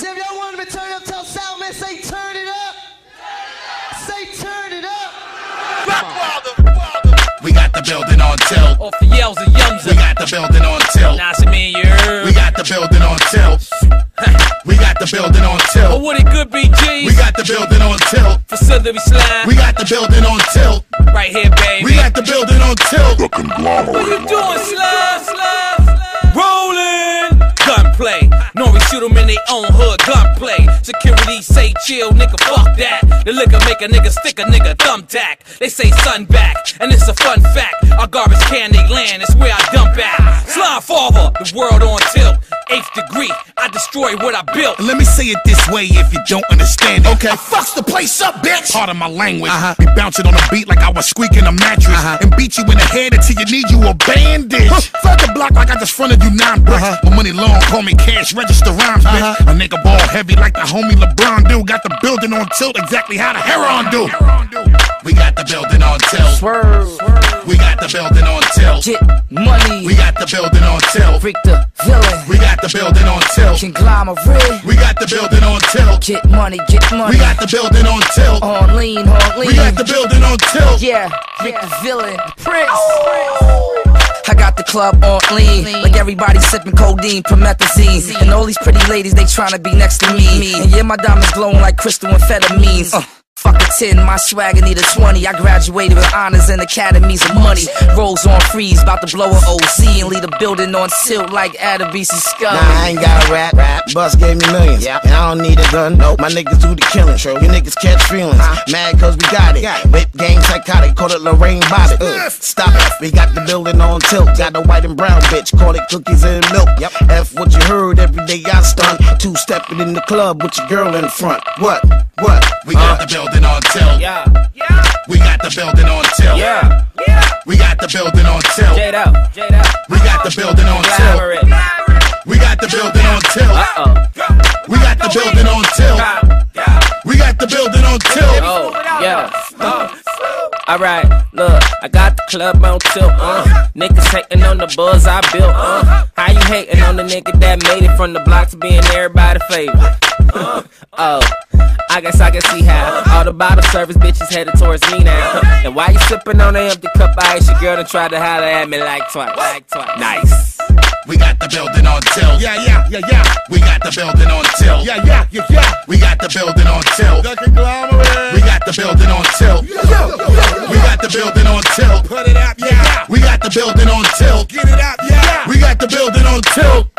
See if y'all want me to turn up, tell Sound Man, say turn it up. Say turn it up. We got the building on tilt. Off the yells and yums We got the building on tilt. Nice man, you. We got the building on tilt. We got the building on Oh, tilt. what it could be, G's. We got the building on tilt. Facility slime. We got the building on tilt. right here, baby. We got the building on tilt. What you doing, slime, slime, slime? Rolling. Gunplay. Nori shoot 'em in they own hood. Gunplay. Security say chill, nigga, fuck that. The liquor make a nigga stick a nigga thumbtack. They say sun back, and it's a fun fact. Our garbage can they land, it's where I dump at. Slime father, the world on tilt. Eighth degree, I destroy what I built. Let me say it this way if you don't understand it. Okay. I fucks the place up, bitch. Part of my language. Uh-huh. We bounce it on a beat like I was squeaking a mattress. Uh-huh. And beat you in the head until you need you a bandage. Huh. Flood the block like I just fronted you nine bricks. Uh-huh. My money long, call me cash register rhymes, bitch. A nigga ball heavy like the homie LeBron do. Got the building on tilt exactly how the Heron do. We got the building on tilt. Swerve, We got the building on tilt. get money. We got the building on tilt. Freak the villain. We got the building on tilt. Conglomerate. We got the building on tilt. Get money, get money. We got the building on tilt. on lean, on lean. We got the building on tilt. Yeah, Rick the villain, the prince. I got the club on lean, like everybody sipping codeine, promethazine, and all these pretty ladies they tryna be next to me. And yeah, my diamonds glowing like crystal amphetamines. Uh. Fuck a 10, my swagger need a 20. I graduated with honors and academies of money. Rolls on freeze, about to blow a OZ and leave a building on tilt like Adebisi Scum. Nah, I ain't got a rap. rap. Bus gave me millions. Yeah. And I don't need a gun. Nope. My niggas do the killing. Sure. You niggas catch feelings. Mad cause we got it. Whip game psychotic. Call it Lorena Bobbitt. Ugh. Stop it. We got the building on tilt. Got the white and brown bitch. Call it cookies and milk. Yep. F what you heard every day I stunt. Two stepping in the club with your girl in front. What? What? We got the building on tilt. Yeah, Yeah. We got the building on tilt. yeah. Yeah. We got the building on tilt. Jade out, Jade out. We got the building on tilt. We got the building on tilt. Uh-oh. We got the building on tilt. Alright, look, I got the club on tilt, uh. Niggas hating on the buzz I built, uh. How you hating on the nigga that made it from the block to being everybody's favorite? Uh, oh, I guess I can see how all the bottle service bitches headed towards me now. And why you sipping on an empty cup of ice? Your girl done tried to holler at me like twice. Like twice. Nice. We got the building on tilt. Yeah, yeah, yeah, yeah. We got the building on tilt. Yeah, yeah, yeah, yeah. We got the building on tilt. Building on tilt. Get it out, yeah. We got the building on tilt.